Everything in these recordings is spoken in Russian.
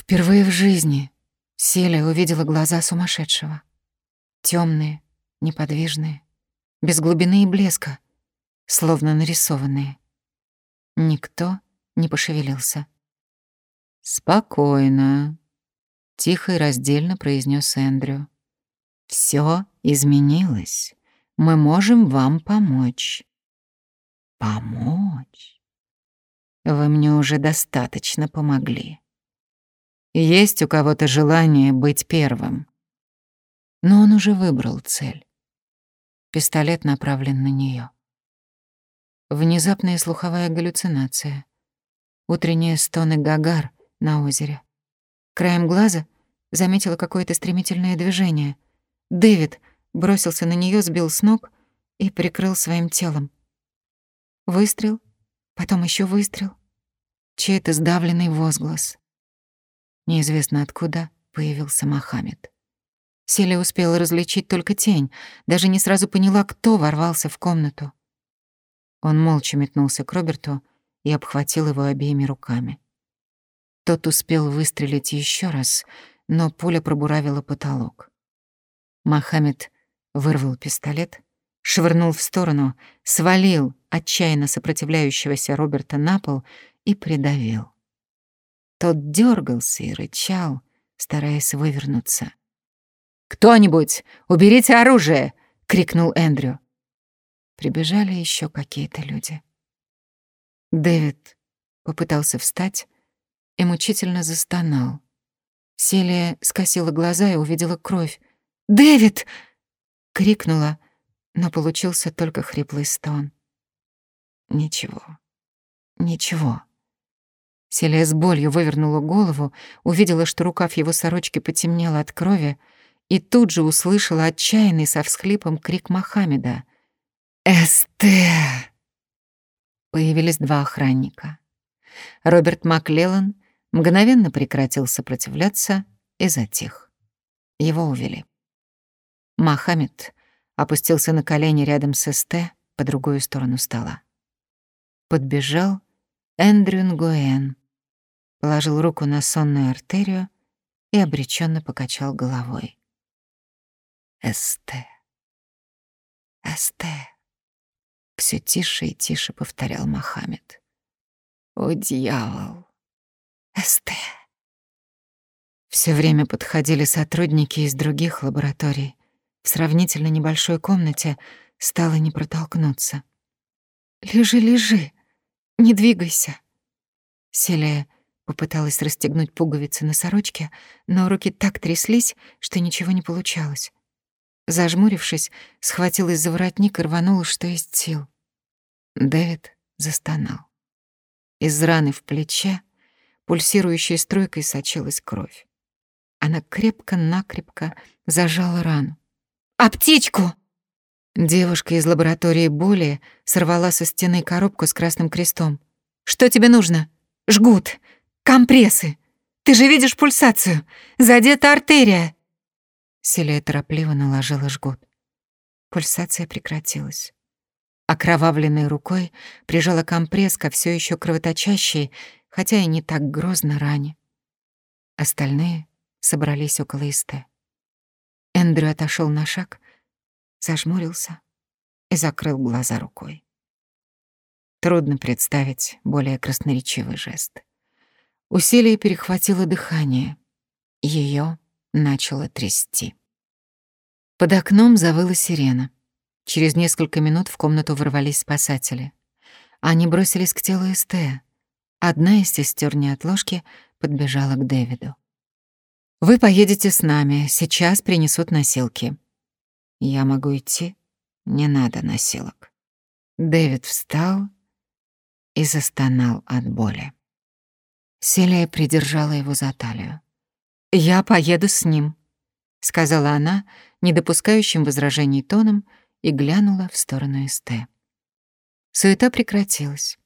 Впервые в жизни Селия увидела глаза сумасшедшего. Темные, неподвижные, без глубины и блеска, словно нарисованные. Никто не пошевелился. «Спокойно», — тихо и раздельно произнес Эндрю. «Всё изменилось. Мы можем вам помочь». «Помочь? Вы мне уже достаточно помогли. Есть у кого-то желание быть первым?» Но он уже выбрал цель. Пистолет направлен на неё. Внезапная слуховая галлюцинация. Утренние стоны гагар на озере. Краем глаза заметила какое-то стремительное движение. Дэвид бросился на нее, сбил с ног и прикрыл своим телом. Выстрел, потом еще выстрел. Чей-то сдавленный возглас. Неизвестно откуда появился Мохаммед. Селия успела различить только тень, даже не сразу поняла, кто ворвался в комнату. Он молча метнулся к Роберту и обхватил его обеими руками. Тот успел выстрелить еще раз, но пуля пробуравила потолок. Мохаммед вырвал пистолет, швырнул в сторону, свалил отчаянно сопротивляющегося Роберта на пол и придавил. Тот дергался и рычал, стараясь вывернуться. «Кто-нибудь, уберите оружие!» — крикнул Эндрю. Прибежали еще какие-то люди. Дэвид попытался встать и мучительно застонал. Селия скосила глаза и увидела кровь. «Дэвид!» — крикнула, но получился только хриплый стон. Ничего, ничего. Селия с болью вывернула голову, увидела, что рукав его сорочки потемнел от крови, и тут же услышала отчаянный со всхлипом крик Мохаммеда. «Эстер!» Появились два охранника. Роберт Маклеллан мгновенно прекратил сопротивляться и затих. Его увели. Мохаммед опустился на колени рядом с СТ по другую сторону стола. Подбежал Эндрю Нгуэн, положил руку на сонную артерию и обреченно покачал головой. СТ. СТ. Все тише и тише повторял Мохаммед. О, дьявол! СТ. Все время подходили сотрудники из других лабораторий. В сравнительно небольшой комнате стало не протолкнуться. «Лежи, лежи, не двигайся». Селия попыталась расстегнуть пуговицы на сорочке, но руки так тряслись, что ничего не получалось. Зажмурившись, схватилась за воротник и рванула, что есть сил. Дэвид застонал. Из раны в плече пульсирующей струйкой сочилась кровь. Она крепко-накрепко зажала рану. «Аптечку!» Девушка из лаборатории боли сорвала со стены коробку с красным крестом. «Что тебе нужно?» «Жгут! Компрессы! Ты же видишь пульсацию! Задета артерия!» Селия торопливо наложила жгут. Пульсация прекратилась. Окровавленной рукой прижала компресс ко всё ещё кровоточащей, хотя и не так грозно ране. Остальные собрались около Исте. Эндрю отошёл на шаг, зажмурился и закрыл глаза рукой. Трудно представить более красноречивый жест. Усилие перехватило дыхание. Её начало трясти. Под окном завыла сирена. Через несколько минут в комнату ворвались спасатели. Они бросились к телу Эстея. Одна из сестер неотложки подбежала к Дэвиду. «Вы поедете с нами, сейчас принесут носилки». «Я могу идти? Не надо носилок». Дэвид встал и застонал от боли. Селия придержала его за талию. «Я поеду с ним», — сказала она, не допускающим возражений тоном, и глянула в сторону Эсте. Суета прекратилась.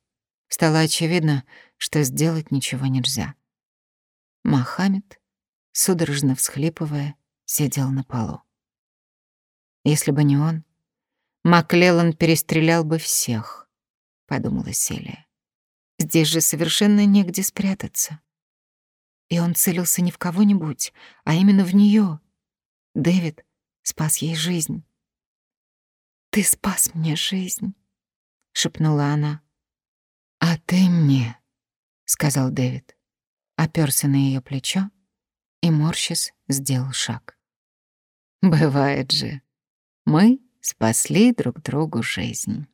Стало очевидно, что сделать ничего нельзя. Мохаммед, судорожно всхлипывая, сидел на полу. Если бы не он, Маклеллан перестрелял бы всех, — подумала Селия. Здесь же совершенно негде спрятаться. И он целился не в кого-нибудь, а именно в нее. Дэвид спас ей жизнь. «Ты спас мне жизнь», — шепнула она. «А ты мне», — сказал Дэвид. Оперся на ее плечо и, морщис, сделал шаг. «Бывает же. Мы спасли друг другу жизнь».